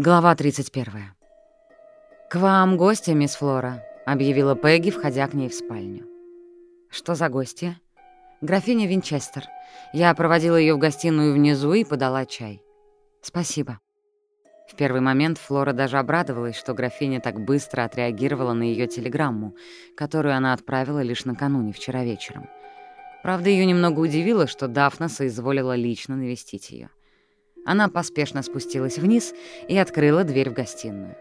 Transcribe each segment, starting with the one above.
Глава 31. «К вам гости, мисс Флора», — объявила Пегги, входя к ней в спальню. «Что за гости?» «Графиня Винчестер. Я проводила ее в гостиную внизу и подала чай». «Спасибо». В первый момент Флора даже обрадовалась, что графиня так быстро отреагировала на ее телеграмму, которую она отправила лишь накануне, вчера вечером. Правда, ее немного удивило, что Дафна соизволила лично навестить ее. Она поспешно спустилась вниз и открыла дверь в гостиную.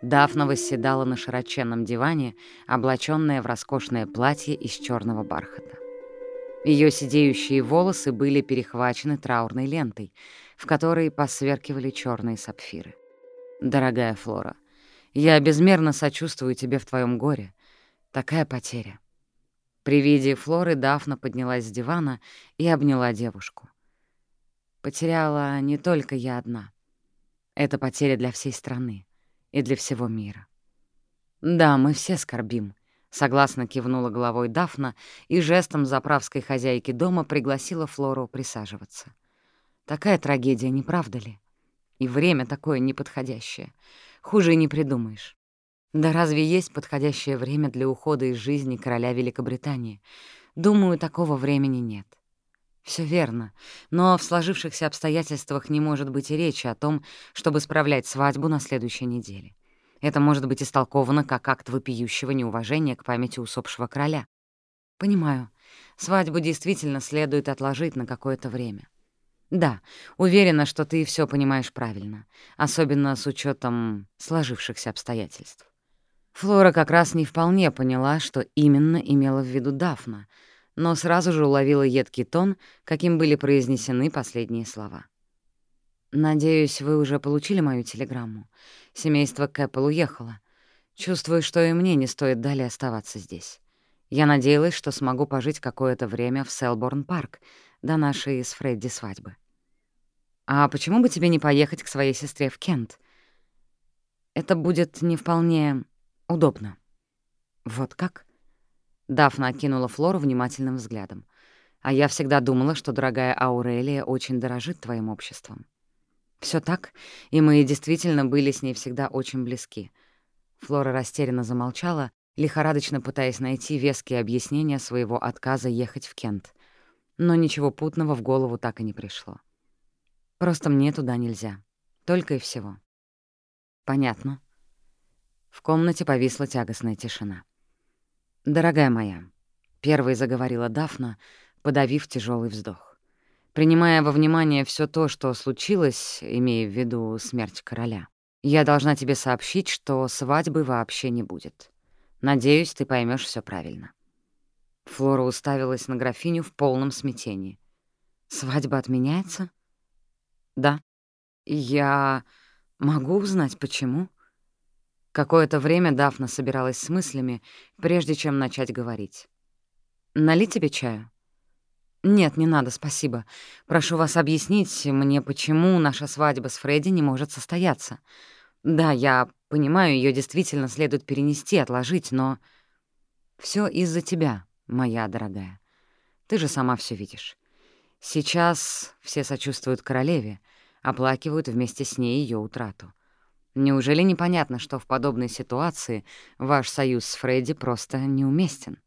Дафна восседала на широченном диване, облаченная в роскошное платье из черного бархата. Ее сидеющие волосы были перехвачены траурной лентой, в которой посверкивали черные сапфиры. «Дорогая Флора, я безмерно сочувствую тебе в твоем горе. Такая потеря». При виде Флоры Дафна поднялась с дивана и обняла девушку. Потеряла не только я одна. Это потеря для всей страны и для всего мира. Да, мы все скорбим, — согласно кивнула головой Дафна и жестом заправской хозяйки дома пригласила Флору присаживаться. Такая трагедия, не правда ли? И время такое неподходящее. Хуже не придумаешь. Да разве есть подходящее время для ухода из жизни короля Великобритании? Думаю, такого времени нет. Все верно, но в сложившихся обстоятельствах не может быть и речи о том, чтобы справлять свадьбу на следующей неделе. Это может быть истолковано как акт вопиющего неуважения к памяти усопшего короля. Понимаю, свадьбу действительно следует отложить на какое-то время. Да, уверена, что ты все понимаешь правильно, особенно с учетом сложившихся обстоятельств. Флора как раз не вполне поняла, что именно имела в виду Дафна — но сразу же уловила едкий тон, каким были произнесены последние слова. «Надеюсь, вы уже получили мою телеграмму. Семейство Кэппел уехало. Чувствую, что и мне не стоит далее оставаться здесь. Я надеялась, что смогу пожить какое-то время в Селборн-парк до нашей с Фредди свадьбы. А почему бы тебе не поехать к своей сестре в Кент? Это будет не вполне удобно. Вот как?» Дафна окинула Флору внимательным взглядом. «А я всегда думала, что дорогая Аурелия очень дорожит твоим обществом». Все так, и мы действительно были с ней всегда очень близки». Флора растерянно замолчала, лихорадочно пытаясь найти веские объяснения своего отказа ехать в Кент. Но ничего путного в голову так и не пришло. «Просто мне туда нельзя. Только и всего». «Понятно». В комнате повисла тягостная тишина. «Дорогая моя», — первой заговорила Дафна, подавив тяжелый вздох. «Принимая во внимание все то, что случилось, имея в виду смерть короля, я должна тебе сообщить, что свадьбы вообще не будет. Надеюсь, ты поймешь все правильно». Флора уставилась на графиню в полном смятении. «Свадьба отменяется?» «Да». «Я могу узнать, почему?» Какое-то время Дафна собиралась с мыслями, прежде чем начать говорить. «Налить тебе чаю?» «Нет, не надо, спасибо. Прошу вас объяснить мне, почему наша свадьба с Фредди не может состояться. Да, я понимаю, ее действительно следует перенести, отложить, но... все из-за тебя, моя дорогая. Ты же сама все видишь. Сейчас все сочувствуют королеве, оплакивают вместе с ней ее утрату. Неужели непонятно, что в подобной ситуации ваш союз с Фредди просто неуместен?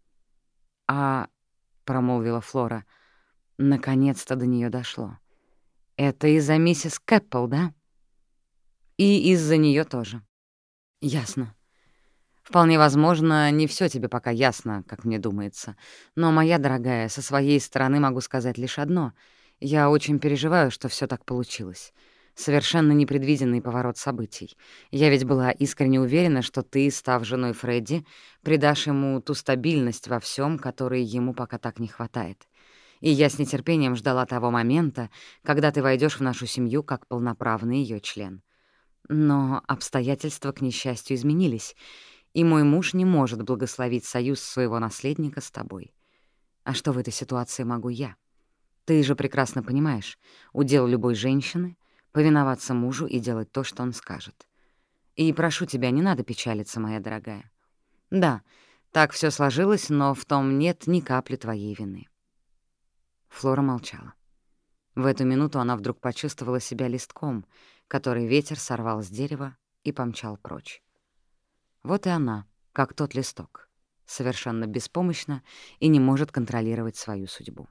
А, — промолвила Флора, — наконец-то до нее дошло. Это из-за миссис Кэппл, да? И из-за нее тоже. Ясно. Вполне возможно, не все тебе пока ясно, как мне думается. Но, моя дорогая, со своей стороны могу сказать лишь одно. Я очень переживаю, что все так получилось. Совершенно непредвиденный поворот событий. Я ведь была искренне уверена, что ты, став женой Фредди, придашь ему ту стабильность во всем, которой ему пока так не хватает. И я с нетерпением ждала того момента, когда ты войдешь в нашу семью как полноправный ее член. Но обстоятельства, к несчастью, изменились, и мой муж не может благословить союз своего наследника с тобой. А что в этой ситуации могу я? Ты же прекрасно понимаешь, удел любой женщины — повиноваться мужу и делать то, что он скажет. И прошу тебя, не надо печалиться, моя дорогая. Да, так все сложилось, но в том нет ни капли твоей вины. Флора молчала. В эту минуту она вдруг почувствовала себя листком, который ветер сорвал с дерева и помчал прочь. Вот и она, как тот листок, совершенно беспомощна и не может контролировать свою судьбу.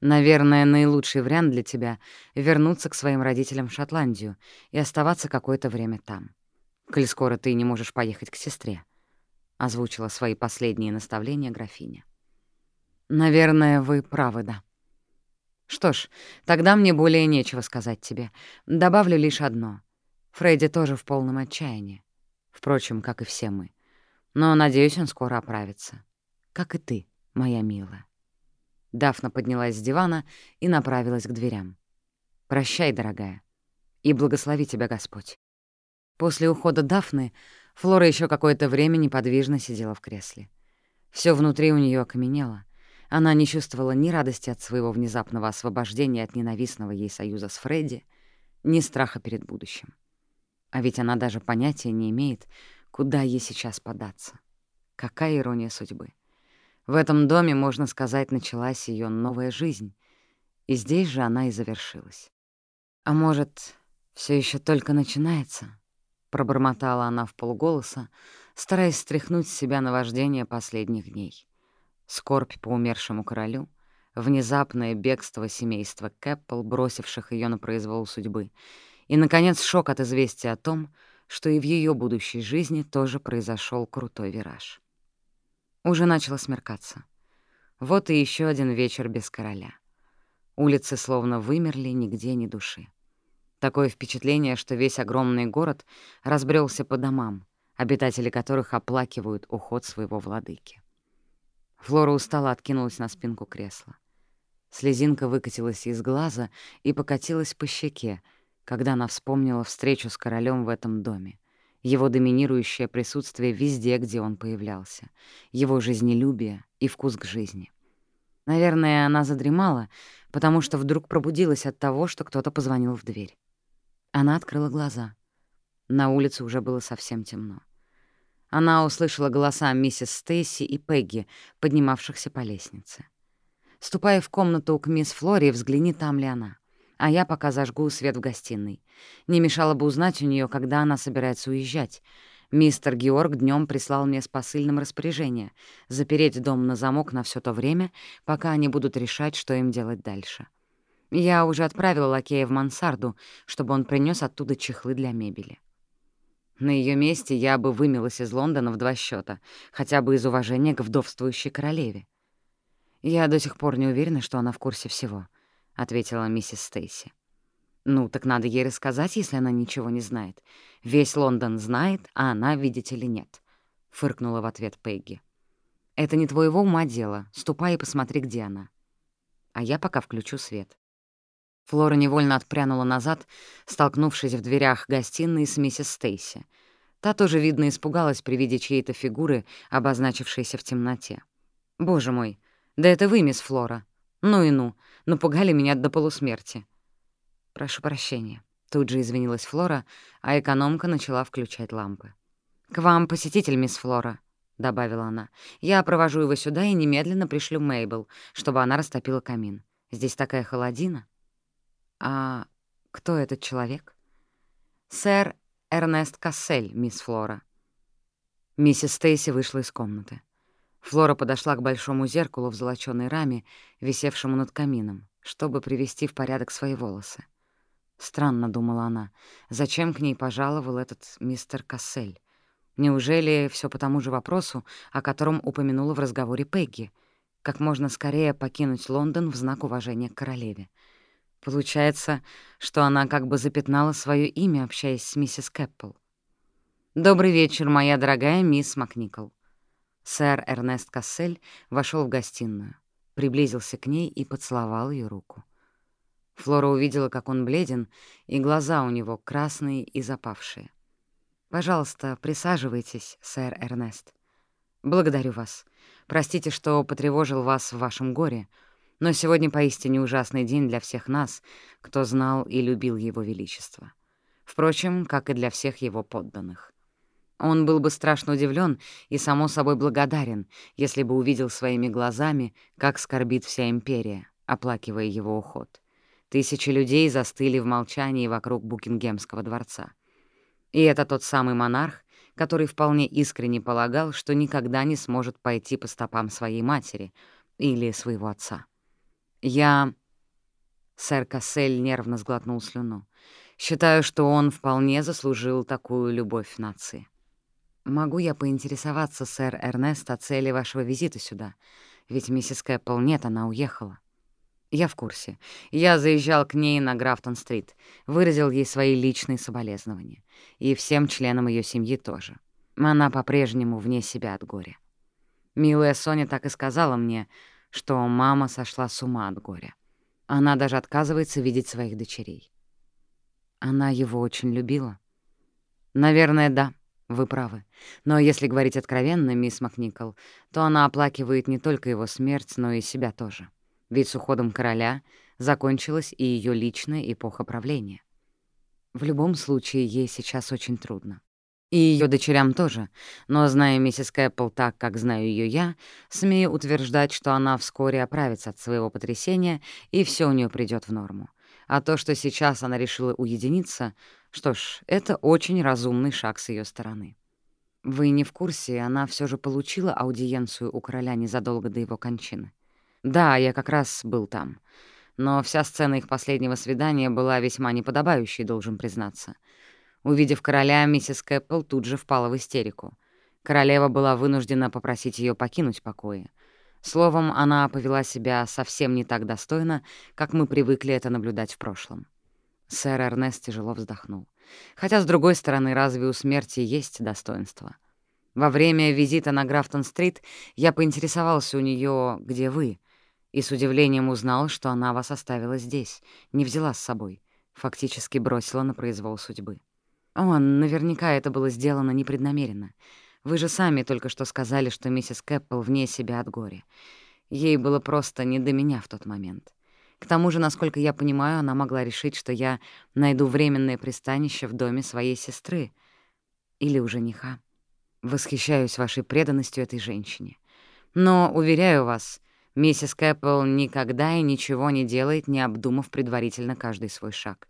Наверное, наилучший вариант для тебя — вернуться к своим родителям в Шотландию и оставаться какое-то время там. Коль скоро ты не можешь поехать к сестре, — озвучила свои последние наставления графиня. Наверное, вы правы, да. Что ж, тогда мне более нечего сказать тебе. Добавлю лишь одно. Фредди тоже в полном отчаянии. Впрочем, как и все мы. Но, надеюсь, он скоро оправится. Как и ты, моя милая. Дафна поднялась с дивана и направилась к дверям. «Прощай, дорогая, и благослови тебя Господь». После ухода Дафны Флора еще какое-то время неподвижно сидела в кресле. Все внутри у нее окаменело. Она не чувствовала ни радости от своего внезапного освобождения от ненавистного ей союза с Фредди, ни страха перед будущим. А ведь она даже понятия не имеет, куда ей сейчас податься. Какая ирония судьбы. В этом доме, можно сказать, началась ее новая жизнь, и здесь же она и завершилась. А может, все еще только начинается? Пробормотала она в полголоса, стараясь стряхнуть с себя наваждение последних дней. Скорбь по умершему королю, внезапное бегство семейства Кэппл, бросивших ее на произвол судьбы, и, наконец, шок от известия о том, что и в ее будущей жизни тоже произошел крутой вираж. Уже начало смеркаться. Вот и еще один вечер без короля. Улицы словно вымерли, нигде ни души. Такое впечатление, что весь огромный город разбрелся по домам, обитатели которых оплакивают уход своего владыки. Флора устало откинулась на спинку кресла. Слезинка выкатилась из глаза и покатилась по щеке, когда она вспомнила встречу с королем в этом доме его доминирующее присутствие везде, где он появлялся, его жизнелюбие и вкус к жизни. Наверное, она задремала, потому что вдруг пробудилась от того, что кто-то позвонил в дверь. Она открыла глаза. На улице уже было совсем темно. Она услышала голоса миссис Стейси и Пегги, поднимавшихся по лестнице. Ступая в комнату к мисс Флори, взгляни, там ли она а я пока зажгу свет в гостиной. Не мешало бы узнать у нее, когда она собирается уезжать. Мистер Георг днем прислал мне с посыльным распоряжение — запереть дом на замок на все то время, пока они будут решать, что им делать дальше. Я уже отправила лакея в мансарду, чтобы он принес оттуда чехлы для мебели. На ее месте я бы вымилась из Лондона в два счета, хотя бы из уважения к вдовствующей королеве. Я до сих пор не уверена, что она в курсе всего —— ответила миссис Стейси. «Ну, так надо ей рассказать, если она ничего не знает. Весь Лондон знает, а она, видите ли, нет», — фыркнула в ответ Пегги. «Это не твоего ума дело. Ступай и посмотри, где она. А я пока включу свет». Флора невольно отпрянула назад, столкнувшись в дверях гостиной с миссис Стейси. Та тоже, видно, испугалась при виде чьей-то фигуры, обозначившейся в темноте. «Боже мой, да это вы, мисс Флора. Ну и ну, напугали меня до полусмерти. Прошу прощения. Тут же извинилась Флора, а экономка начала включать лампы. «К вам посетитель, мисс Флора», — добавила она. «Я провожу его сюда и немедленно пришлю Мейбл, чтобы она растопила камин. Здесь такая холодина». «А кто этот человек?» «Сэр Эрнест Кассель, мисс Флора». Миссис Стейси вышла из комнаты. Флора подошла к большому зеркалу в золочёной раме, висевшему над камином, чтобы привести в порядок свои волосы. Странно, — думала она, — зачем к ней пожаловал этот мистер Кассель? Неужели все по тому же вопросу, о котором упомянула в разговоре Пегги? Как можно скорее покинуть Лондон в знак уважения к королеве? Получается, что она как бы запятнала свое имя, общаясь с миссис Кэппл. «Добрый вечер, моя дорогая мисс Макникол», Сэр Эрнест Кассель вошел в гостиную, приблизился к ней и поцеловал ее руку. Флора увидела, как он бледен, и глаза у него красные и запавшие. «Пожалуйста, присаживайтесь, сэр Эрнест. Благодарю вас. Простите, что потревожил вас в вашем горе, но сегодня поистине ужасный день для всех нас, кто знал и любил его величество. Впрочем, как и для всех его подданных. Он был бы страшно удивлен и, само собой, благодарен, если бы увидел своими глазами, как скорбит вся империя, оплакивая его уход. Тысячи людей застыли в молчании вокруг Букингемского дворца. И это тот самый монарх, который вполне искренне полагал, что никогда не сможет пойти по стопам своей матери или своего отца. Я... Сэр Кассель нервно сглотнул слюну. Считаю, что он вполне заслужил такую любовь нации. Могу я поинтересоваться, сэр Эрнест, о цели вашего визита сюда? Ведь миссис Кэппл нет, она уехала. Я в курсе. Я заезжал к ней на Графтон-стрит, выразил ей свои личные соболезнования. И всем членам ее семьи тоже. Она по-прежнему вне себя от горя. Милая Соня так и сказала мне, что мама сошла с ума от горя. Она даже отказывается видеть своих дочерей. Она его очень любила. Наверное, да, вы правы. Но если говорить откровенно, мисс Макникол, то она оплакивает не только его смерть, но и себя тоже. Ведь с уходом короля закончилась и ее личная эпоха правления. В любом случае, ей сейчас очень трудно. И ее дочерям тоже, но, зная миссис Кэппл так, как знаю ее я, смею утверждать, что она вскоре оправится от своего потрясения, и все у нее придет в норму. А то, что сейчас она решила уединиться, что ж, это очень разумный шаг с ее стороны. Вы не в курсе, она все же получила аудиенцию у короля незадолго до его кончины. Да, я как раз был там. Но вся сцена их последнего свидания была весьма неподобающей, должен признаться — Увидев короля, миссис Кэппл тут же впала в истерику. Королева была вынуждена попросить ее покинуть покои. Словом, она повела себя совсем не так достойно, как мы привыкли это наблюдать в прошлом. Сэр Эрнест тяжело вздохнул. Хотя, с другой стороны, разве у смерти есть достоинство? Во время визита на Графтон-стрит я поинтересовался у нее, где вы, и с удивлением узнал, что она вас оставила здесь, не взяла с собой, фактически бросила на произвол судьбы. О, наверняка это было сделано непреднамеренно. Вы же сами только что сказали, что миссис Кэппл вне себя от горя. Ей было просто не до меня в тот момент. К тому же, насколько я понимаю, она могла решить, что я найду временное пристанище в доме своей сестры или у жениха. Восхищаюсь вашей преданностью этой женщине. Но, уверяю вас, миссис Кэппл никогда и ничего не делает, не обдумав предварительно каждый свой шаг.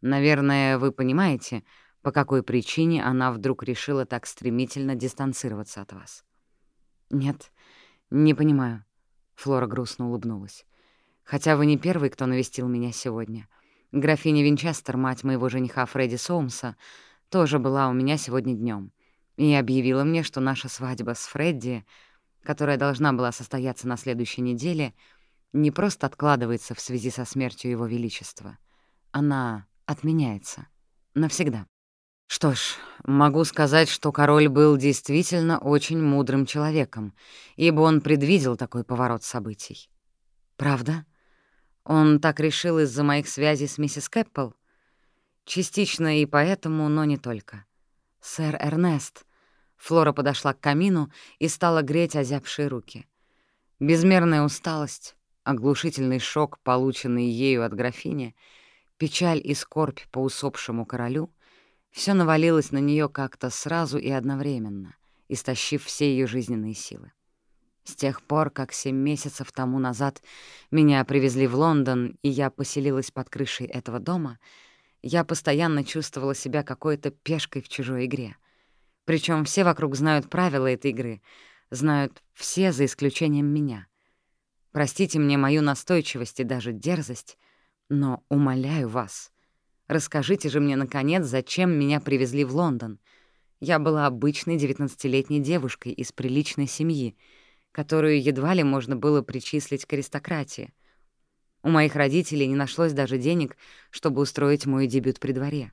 Наверное, вы понимаете, по какой причине она вдруг решила так стремительно дистанцироваться от вас. Нет, не понимаю. Флора грустно улыбнулась. Хотя вы не первый, кто навестил меня сегодня. Графиня Винчестер, мать моего жениха Фредди Соумса, тоже была у меня сегодня днем и объявила мне, что наша свадьба с Фредди, которая должна была состояться на следующей неделе, не просто откладывается в связи со смертью Его Величества. Она отменяется. Навсегда. Что ж, могу сказать, что король был действительно очень мудрым человеком, ибо он предвидел такой поворот событий. Правда? Он так решил из-за моих связей с миссис Кэппл? Частично и поэтому, но не только. Сэр Эрнест. Флора подошла к камину и стала греть озябшие руки. Безмерная усталость, оглушительный шок, полученный ею от графини — Печаль и скорбь по усопшему королю — все навалилось на нее как-то сразу и одновременно, истощив все ее жизненные силы. С тех пор, как семь месяцев тому назад меня привезли в Лондон, и я поселилась под крышей этого дома, я постоянно чувствовала себя какой-то пешкой в чужой игре. Причем все вокруг знают правила этой игры, знают все за исключением меня. Простите мне мою настойчивость и даже дерзость — но умоляю вас, расскажите же мне, наконец, зачем меня привезли в Лондон. Я была обычной девятнадцатилетней девушкой из приличной семьи, которую едва ли можно было причислить к аристократии. У моих родителей не нашлось даже денег, чтобы устроить мой дебют при дворе.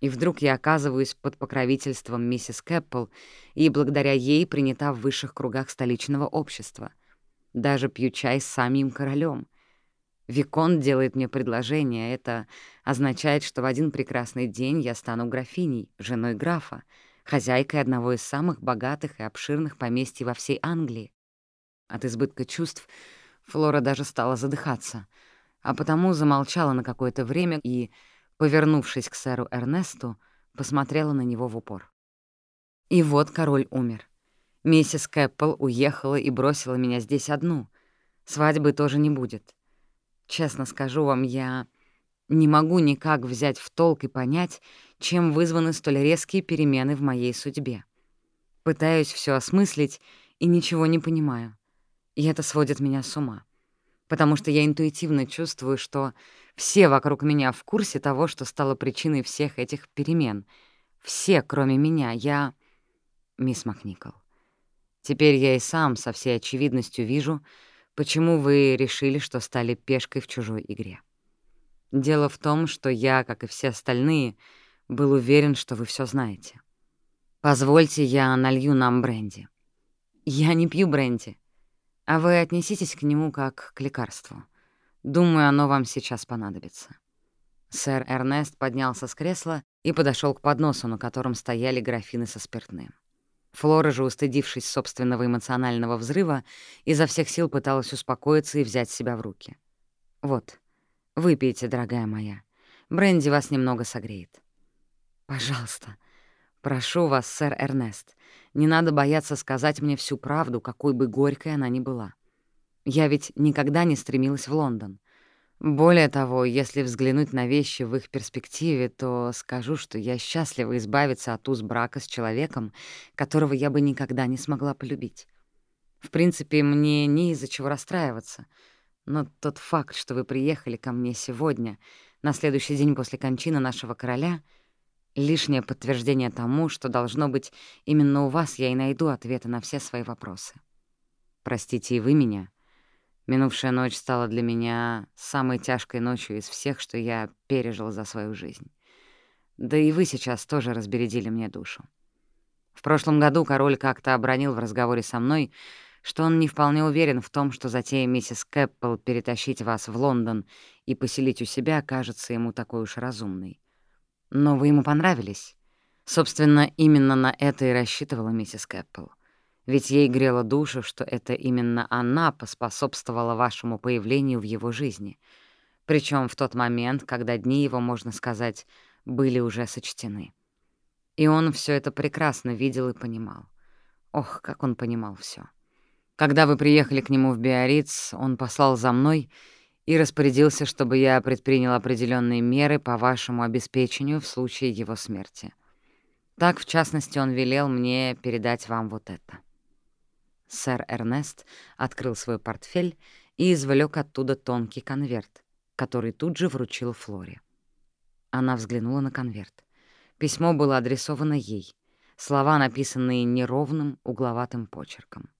И вдруг я оказываюсь под покровительством миссис Кэппл и благодаря ей принята в высших кругах столичного общества. Даже пью чай с самим королем — Викон делает мне предложение, это означает, что в один прекрасный день я стану графиней, женой графа, хозяйкой одного из самых богатых и обширных поместьй во всей Англии. От избытка чувств Флора даже стала задыхаться, а потому замолчала на какое-то время и, повернувшись к сэру Эрнесту, посмотрела на него в упор. И вот король умер. Миссис Кэппл уехала и бросила меня здесь одну. Свадьбы тоже не будет. Честно скажу вам, я не могу никак взять в толк и понять, чем вызваны столь резкие перемены в моей судьбе. Пытаюсь все осмыслить и ничего не понимаю. И это сводит меня с ума. Потому что я интуитивно чувствую, что все вокруг меня в курсе того, что стало причиной всех этих перемен. Все, кроме меня. Я... Мисс Макникол. Теперь я и сам со всей очевидностью вижу, почему вы решили, что стали пешкой в чужой игре. Дело в том, что я, как и все остальные, был уверен, что вы все знаете. Позвольте, я налью нам бренди. Я не пью бренди, а вы отнеситесь к нему как к лекарству. Думаю, оно вам сейчас понадобится. Сэр Эрнест поднялся с кресла и подошел к подносу, на котором стояли графины со спиртным. Флора же, устыдившись собственного эмоционального взрыва, изо всех сил пыталась успокоиться и взять себя в руки. «Вот, выпейте, дорогая моя. Бренди вас немного согреет». «Пожалуйста, прошу вас, сэр Эрнест, не надо бояться сказать мне всю правду, какой бы горькой она ни была. Я ведь никогда не стремилась в Лондон. Более того, если взглянуть на вещи в их перспективе, то скажу, что я счастлива избавиться от уз брака с человеком, которого я бы никогда не смогла полюбить. В принципе, мне не из-за чего расстраиваться, но тот факт, что вы приехали ко мне сегодня, на следующий день после кончины нашего короля, — лишнее подтверждение тому, что, должно быть, именно у вас я и найду ответы на все свои вопросы. Простите и вы меня — Минувшая ночь стала для меня самой тяжкой ночью из всех, что я пережил за свою жизнь. Да и вы сейчас тоже разбередили мне душу. В прошлом году король как-то обронил в разговоре со мной, что он не вполне уверен в том, что затея миссис Кэппл перетащить вас в Лондон и поселить у себя кажется ему такой уж разумной. Но вы ему понравились. Собственно, именно на это и рассчитывала миссис Кэппл. Ведь ей грело душу, что это именно она поспособствовала вашему появлению в его жизни. Причем в тот момент, когда дни его, можно сказать, были уже сочтены. И он все это прекрасно видел и понимал. Ох, как он понимал все. Когда вы приехали к нему в Биориц, он послал за мной и распорядился, чтобы я предпринял определенные меры по вашему обеспечению в случае его смерти. Так, в частности, он велел мне передать вам вот это. Сэр Эрнест открыл свой портфель и извлек оттуда тонкий конверт, который тут же вручил Флоре. Она взглянула на конверт. Письмо было адресовано ей, слова, написанные неровным, угловатым почерком.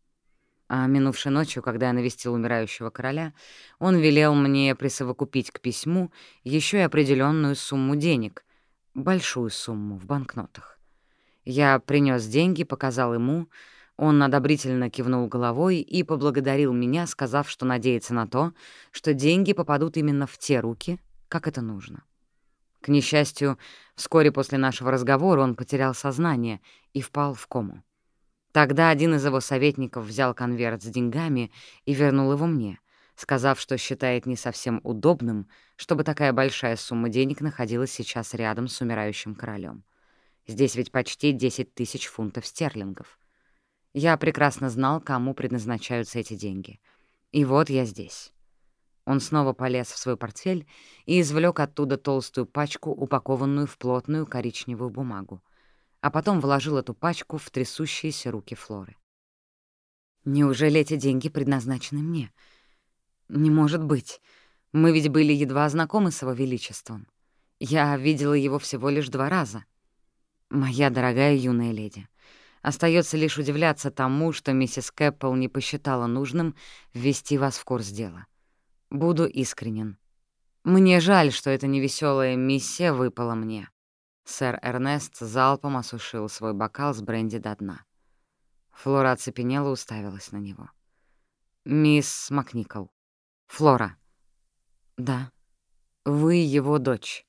А минувшей ночью, когда я навестил умирающего короля, он велел мне присовокупить к письму еще и определенную сумму денег, большую сумму в банкнотах. Я принес деньги, показал ему, он одобрительно кивнул головой и поблагодарил меня, сказав, что надеется на то, что деньги попадут именно в те руки, как это нужно. К несчастью, вскоре после нашего разговора он потерял сознание и впал в кому. Тогда один из его советников взял конверт с деньгами и вернул его мне, сказав, что считает не совсем удобным, чтобы такая большая сумма денег находилась сейчас рядом с умирающим королем. Здесь ведь почти 10 тысяч фунтов стерлингов. Я прекрасно знал, кому предназначаются эти деньги. И вот я здесь. Он снова полез в свой портфель и извлек оттуда толстую пачку, упакованную в плотную коричневую бумагу, а потом вложил эту пачку в трясущиеся руки Флоры. «Неужели эти деньги предназначены мне? Не может быть. Мы ведь были едва знакомы с его величеством. Я видела его всего лишь два раза. Моя дорогая юная леди, Остается лишь удивляться тому, что миссис Кэппл не посчитала нужным ввести вас в курс дела. Буду искренен. Мне жаль, что эта невеселая миссия выпала мне. Сэр Эрнест залпом осушил свой бокал с бренди до дна. Флора оцепенела уставилась на него. «Мисс Макникол. Флора». «Да. Вы его дочь».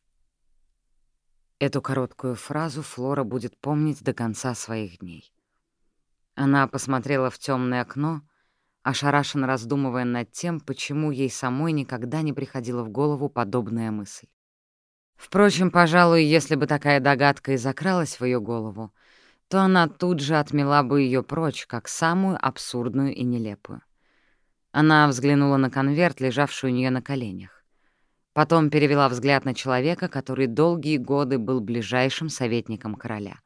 Эту короткую фразу Флора будет помнить до конца своих дней. Она посмотрела в темное окно, ошарашенно раздумывая над тем, почему ей самой никогда не приходила в голову подобная мысль. Впрочем, пожалуй, если бы такая догадка и закралась в ее голову, то она тут же отмела бы ее прочь, как самую абсурдную и нелепую. Она взглянула на конверт, лежавший у нее на коленях. Потом перевела взгляд на человека, который долгие годы был ближайшим советником короля.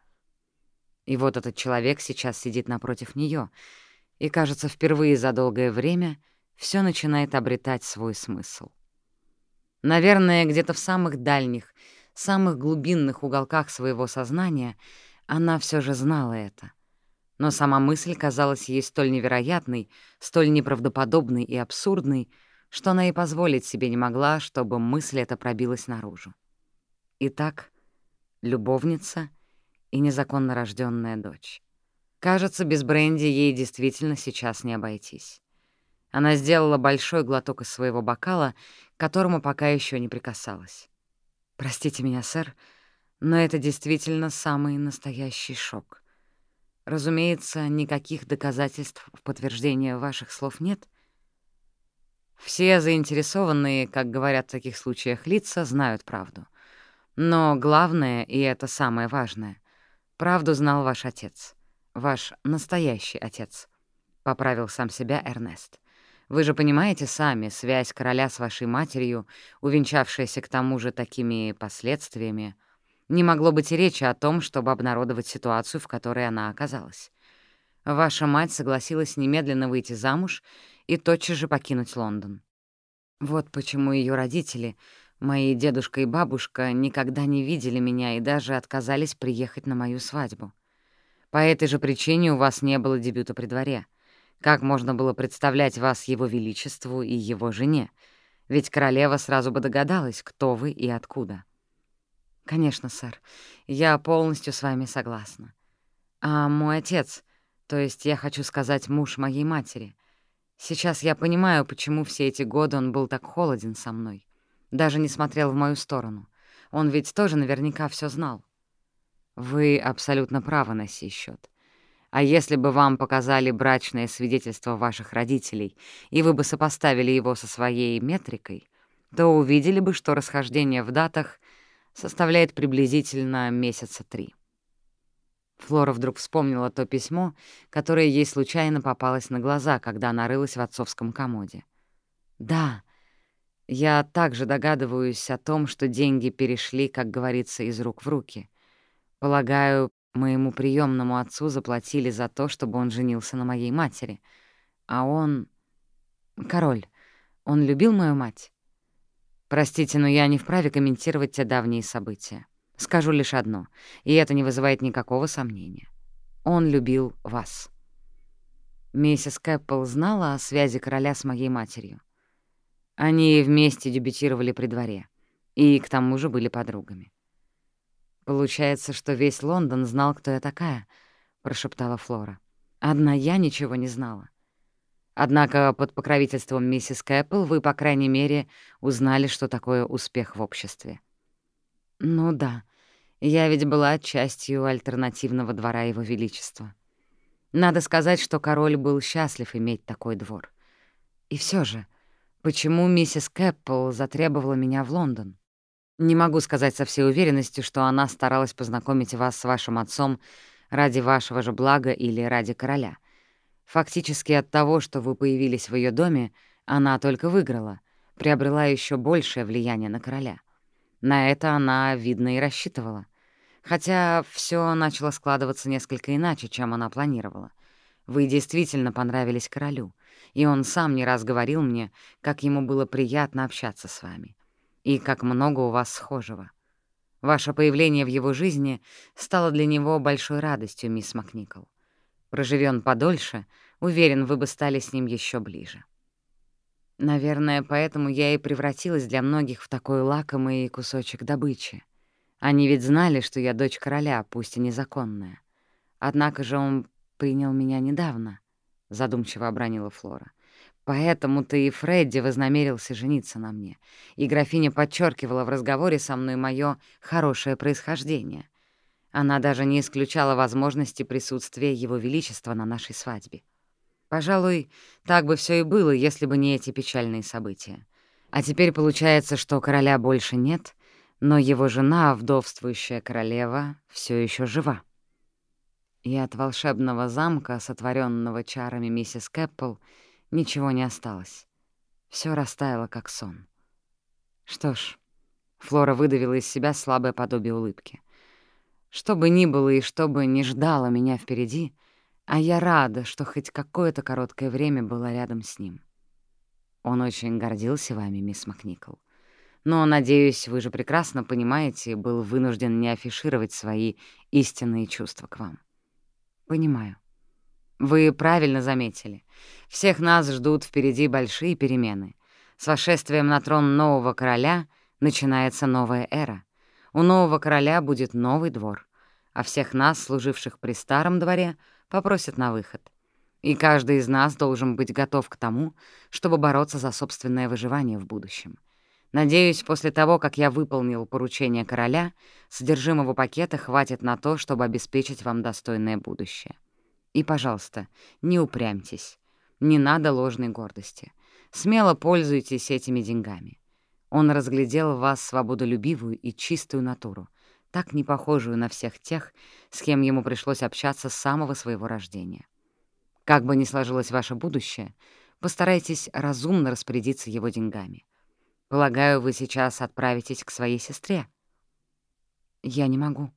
И вот этот человек сейчас сидит напротив нее, и, кажется, впервые за долгое время все начинает обретать свой смысл. Наверное, где-то в самых дальних, самых глубинных уголках своего сознания она все же знала это. Но сама мысль казалась ей столь невероятной, столь неправдоподобной и абсурдной, что она и позволить себе не могла, чтобы мысль эта пробилась наружу. Итак, любовница и незаконно рожденная дочь. Кажется, без бренди ей действительно сейчас не обойтись. Она сделала большой глоток из своего бокала, к которому пока еще не прикасалась. «Простите меня, сэр, но это действительно самый настоящий шок. Разумеется, никаких доказательств в подтверждение ваших слов нет, все заинтересованные, как говорят в таких случаях лица, знают правду. Но главное, и это самое важное, правду знал ваш отец. Ваш настоящий отец. Поправил сам себя Эрнест. Вы же понимаете сами, связь короля с вашей матерью, увенчавшаяся к тому же такими последствиями, не могло быть и речи о том, чтобы обнародовать ситуацию, в которой она оказалась. Ваша мать согласилась немедленно выйти замуж и тотчас же покинуть Лондон. Вот почему ее родители, мои дедушка и бабушка, никогда не видели меня и даже отказались приехать на мою свадьбу. По этой же причине у вас не было дебюта при дворе. Как можно было представлять вас его величеству и его жене? Ведь королева сразу бы догадалась, кто вы и откуда. Конечно, сэр, я полностью с вами согласна. А мой отец, то есть я хочу сказать муж моей матери, Сейчас я понимаю, почему все эти годы он был так холоден со мной. Даже не смотрел в мою сторону. Он ведь тоже наверняка все знал. Вы абсолютно правы на сей счет. А если бы вам показали брачное свидетельство ваших родителей, и вы бы сопоставили его со своей метрикой, то увидели бы, что расхождение в датах составляет приблизительно месяца три. Флора вдруг вспомнила то письмо, которое ей случайно попалось на глаза, когда она рылась в отцовском комоде. «Да, я также догадываюсь о том, что деньги перешли, как говорится, из рук в руки. Полагаю, моему приемному отцу заплатили за то, чтобы он женился на моей матери. А он... Король, он любил мою мать? Простите, но я не вправе комментировать те давние события. Скажу лишь одно, и это не вызывает никакого сомнения. Он любил вас. Миссис Кэппл знала о связи короля с моей матерью. Они вместе дебютировали при дворе, и к тому же были подругами. «Получается, что весь Лондон знал, кто я такая», — прошептала Флора. «Одна я ничего не знала. Однако под покровительством миссис Кэппл вы, по крайней мере, узнали, что такое успех в обществе». Ну да, я ведь была частью альтернативного двора Его Величества. Надо сказать, что король был счастлив иметь такой двор. И все же, почему миссис Кэппл затребовала меня в Лондон? Не могу сказать со всей уверенностью, что она старалась познакомить вас с вашим отцом ради вашего же блага или ради короля. Фактически от того, что вы появились в ее доме, она только выиграла, приобрела еще большее влияние на короля. На это она, видно, и рассчитывала. Хотя все начало складываться несколько иначе, чем она планировала. Вы действительно понравились королю, и он сам не раз говорил мне, как ему было приятно общаться с вами, и как много у вас схожего. Ваше появление в его жизни стало для него большой радостью, мисс Макникол. Проживён подольше, уверен, вы бы стали с ним еще ближе. Наверное, поэтому я и превратилась для многих в такой лакомый кусочек добычи. Они ведь знали, что я дочь короля, пусть и незаконная. Однако же он принял меня недавно, — задумчиво обронила Флора. Поэтому-то и Фредди вознамерился жениться на мне, и графиня подчеркивала в разговоре со мной мое хорошее происхождение. Она даже не исключала возможности присутствия Его Величества на нашей свадьбе. Пожалуй, так бы все и было, если бы не эти печальные события. А теперь получается, что короля больше нет, но его жена, вдовствующая королева, все еще жива. И от волшебного замка, сотворенного чарами миссис Кэппл, Ничего не осталось. Все растаяло, как сон. Что ж, Флора выдавила из себя слабое подобие улыбки. Что бы ни было и что бы ни ждало меня впереди, а я рада, что хоть какое-то короткое время была рядом с ним. Он очень гордился вами, мисс Макникол. Но, надеюсь, вы же прекрасно понимаете, был вынужден не афишировать свои истинные чувства к вам. Понимаю. Вы правильно заметили. Всех нас ждут впереди большие перемены. С вошествием на трон нового короля начинается новая эра. У нового короля будет новый двор, а всех нас, служивших при старом дворе, попросят на выход. И каждый из нас должен быть готов к тому, чтобы бороться за собственное выживание в будущем. Надеюсь, после того, как я выполнил поручение короля, содержимого пакета хватит на то, чтобы обеспечить вам достойное будущее. И, пожалуйста, не упрямьтесь. Не надо ложной гордости. Смело пользуйтесь этими деньгами. Он разглядел в вас свободолюбивую и чистую натуру, так не похожую на всех тех, с кем ему пришлось общаться с самого своего рождения. Как бы ни сложилось ваше будущее, постарайтесь разумно распорядиться его деньгами. Полагаю, вы сейчас отправитесь к своей сестре?» «Я не могу».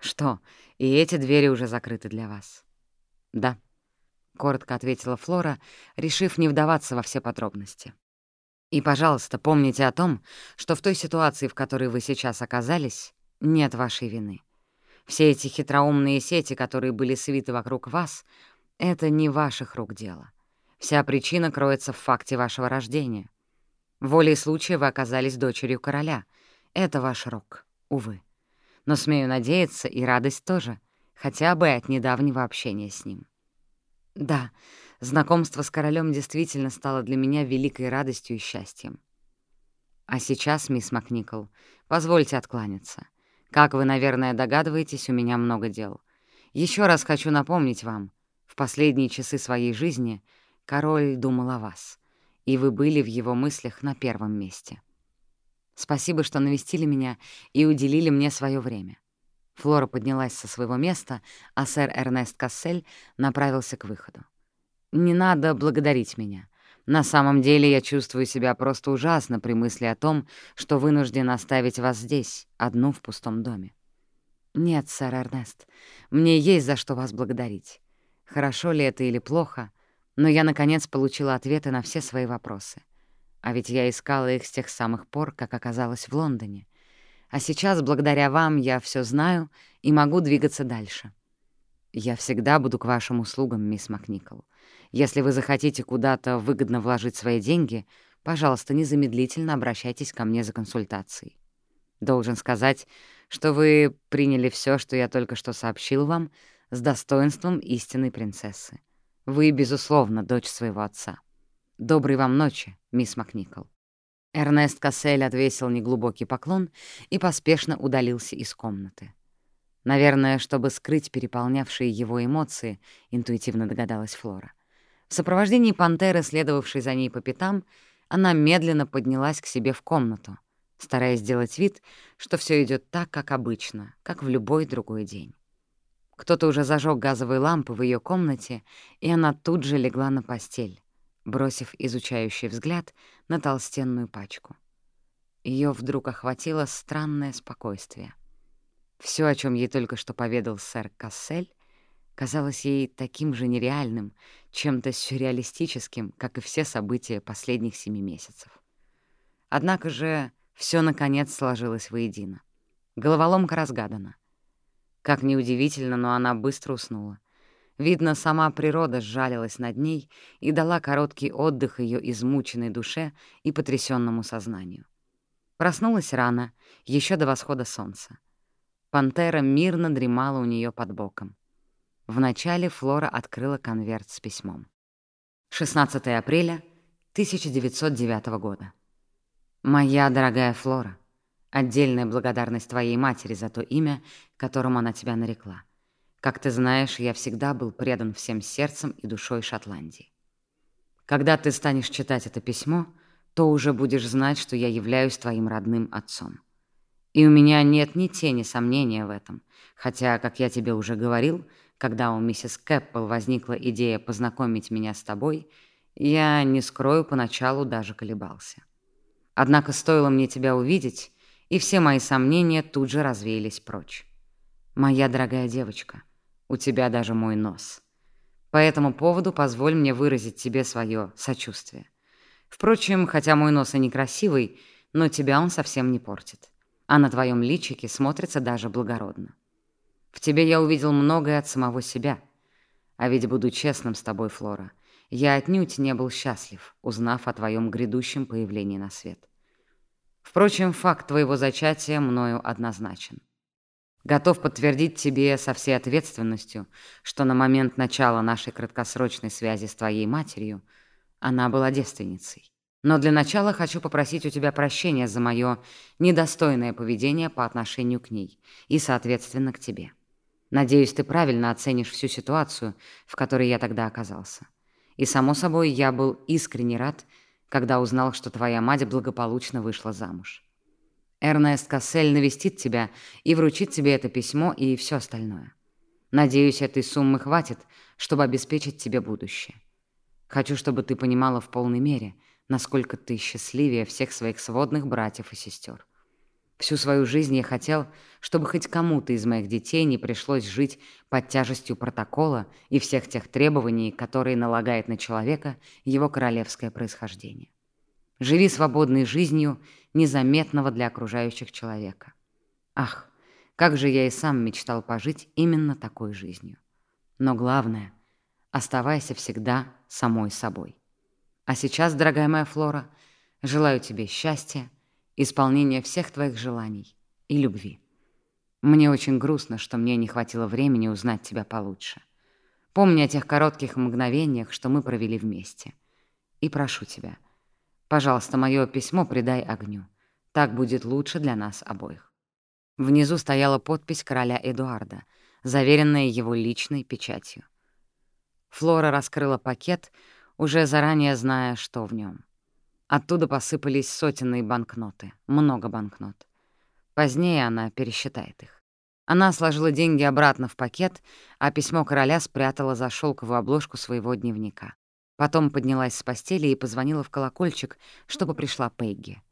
«Что, и эти двери уже закрыты для вас?» «Да», — коротко ответила Флора, решив не вдаваться во все подробности. «И, пожалуйста, помните о том, что в той ситуации, в которой вы сейчас оказались, нет вашей вины. Все эти хитроумные сети, которые были свиты вокруг вас, — это не ваших рук дело. Вся причина кроется в факте вашего рождения. Волей случая вы оказались дочерью короля. Это ваш рок, увы. Но смею надеяться, и радость тоже, хотя бы от недавнего общения с ним. Да, знакомство с королем действительно стало для меня великой радостью и счастьем. А сейчас, мисс Макникол, позвольте откланяться. Как вы, наверное, догадываетесь, у меня много дел. Еще раз хочу напомнить вам, в последние часы своей жизни король думал о вас и вы были в его мыслях на первом месте. Спасибо, что навестили меня и уделили мне свое время. Флора поднялась со своего места, а сэр Эрнест Кассель направился к выходу. «Не надо благодарить меня. На самом деле я чувствую себя просто ужасно при мысли о том, что вынужден оставить вас здесь, одну в пустом доме. Нет, сэр Эрнест, мне есть за что вас благодарить. Хорошо ли это или плохо — но я, наконец, получила ответы на все свои вопросы. А ведь я искала их с тех самых пор, как оказалась в Лондоне. А сейчас, благодаря вам, я все знаю и могу двигаться дальше. Я всегда буду к вашим услугам, мисс Макникол. Если вы захотите куда-то выгодно вложить свои деньги, пожалуйста, незамедлительно обращайтесь ко мне за консультацией. Должен сказать, что вы приняли все, что я только что сообщил вам, с достоинством истинной принцессы. Вы, безусловно, дочь своего отца. Доброй вам ночи, мисс Макникол». Эрнест Кассель отвесил неглубокий поклон и поспешно удалился из комнаты. Наверное, чтобы скрыть переполнявшие его эмоции, интуитивно догадалась Флора. В сопровождении пантеры, следовавшей за ней по пятам, она медленно поднялась к себе в комнату, стараясь сделать вид, что все идет так, как обычно, как в любой другой день. Кто-то уже зажег газовые лампы в ее комнате, и она тут же легла на постель, бросив изучающий взгляд на толстенную пачку. Ее вдруг охватило странное спокойствие. Все, о чем ей только что поведал сэр Кассель, казалось ей таким же нереальным, чем-то сюрреалистическим, как и все события последних семи месяцев. Однако же все наконец сложилось воедино. Головоломка разгадана. Как неудивительно, но она быстро уснула. Видно, сама природа сжалилась над ней и дала короткий отдых ее измученной душе и потрясенному сознанию. Проснулась рано, еще до восхода солнца. Пантера мирно дремала у нее под боком. Вначале Флора открыла конверт с письмом. 16 апреля 1909 года. «Моя дорогая Флора, Отдельная благодарность твоей матери за то имя, которым она тебя нарекла. Как ты знаешь, я всегда был предан всем сердцем и душой Шотландии. Когда ты станешь читать это письмо, то уже будешь знать, что я являюсь твоим родным отцом. И у меня нет ни тени сомнения в этом, хотя, как я тебе уже говорил, когда у миссис Кэппел возникла идея познакомить меня с тобой, Я, не скрою, поначалу даже колебался. Однако стоило мне тебя увидеть, и все мои сомнения тут же развеялись прочь. Моя дорогая девочка, у тебя даже мой нос. По этому поводу позволь мне выразить тебе свое сочувствие. Впрочем, хотя мой нос и некрасивый, но тебя он совсем не портит. А на твоем личике смотрится даже благородно. В тебе я увидел многое от самого себя. А ведь буду честным с тобой, Флора, я отнюдь не был счастлив, узнав о твоем грядущем появлении на свет. Впрочем, факт твоего зачатия мною однозначен. Готов подтвердить тебе со всей ответственностью, что на момент начала нашей краткосрочной связи с твоей матерью — она была девственницей. Но для начала хочу попросить у тебя прощения за мое недостойное поведение по отношению к ней и, соответственно, к тебе. Надеюсь, ты правильно оценишь всю ситуацию, в которой я тогда оказался. И, само собой, я был искренне рад, когда узнал, что твоя мать благополучно вышла замуж. Эрнест Кассель навестит тебя и вручит тебе это письмо и все остальное. Надеюсь, этой суммы хватит, чтобы обеспечить тебе будущее. Хочу, чтобы ты понимала в полной мере, насколько ты счастливее всех своих сводных братьев и сестер. Всю свою жизнь я хотел, чтобы хоть кому-то из моих детей не пришлось жить под тяжестью протокола и всех тех требований, которые налагает на человека его королевское происхождение. Живи свободной жизнью, незаметного для окружающих человека. Ах, как же я и сам мечтал пожить именно такой жизнью. Но главное — Оставайся всегда самой собой. А сейчас, дорогая моя Флора, желаю тебе счастья, исполнения всех твоих желаний и любви. Мне очень грустно, что мне не хватило времени узнать тебя получше. Помни о тех коротких мгновениях, что мы провели вместе. И прошу тебя, пожалуйста, мое письмо придай огню. Так будет лучше для нас обоих. Внизу стояла подпись короля Эдуарда, заверенная его личной печатью. Флора раскрыла пакет, уже заранее зная, что в нем. Оттуда посыпались сотенные банкноты, много банкнот. Позднее она пересчитает их. Она сложила деньги обратно в пакет, а письмо короля спрятала за шелковую обложку своего дневника. Потом поднялась с постели и позвонила в колокольчик, чтобы пришла Пегги.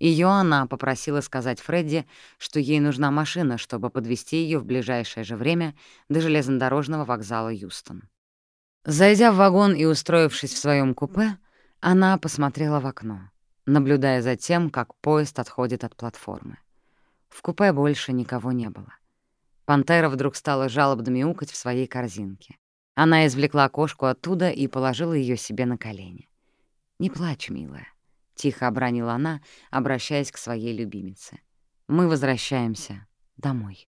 Ее она попросила сказать Фредди, что ей нужна машина, чтобы подвести ее в ближайшее же время до железнодорожного вокзала Юстон. Зайдя в вагон и устроившись в своем купе, она посмотрела в окно, наблюдая за тем, как поезд отходит от платформы. В купе больше никого не было. Пантера вдруг стала жалобно мяукать в своей корзинке. Она извлекла кошку оттуда и положила ее себе на колени. «Не плачь, милая», — тихо обронила она, обращаясь к своей любимице. «Мы возвращаемся домой».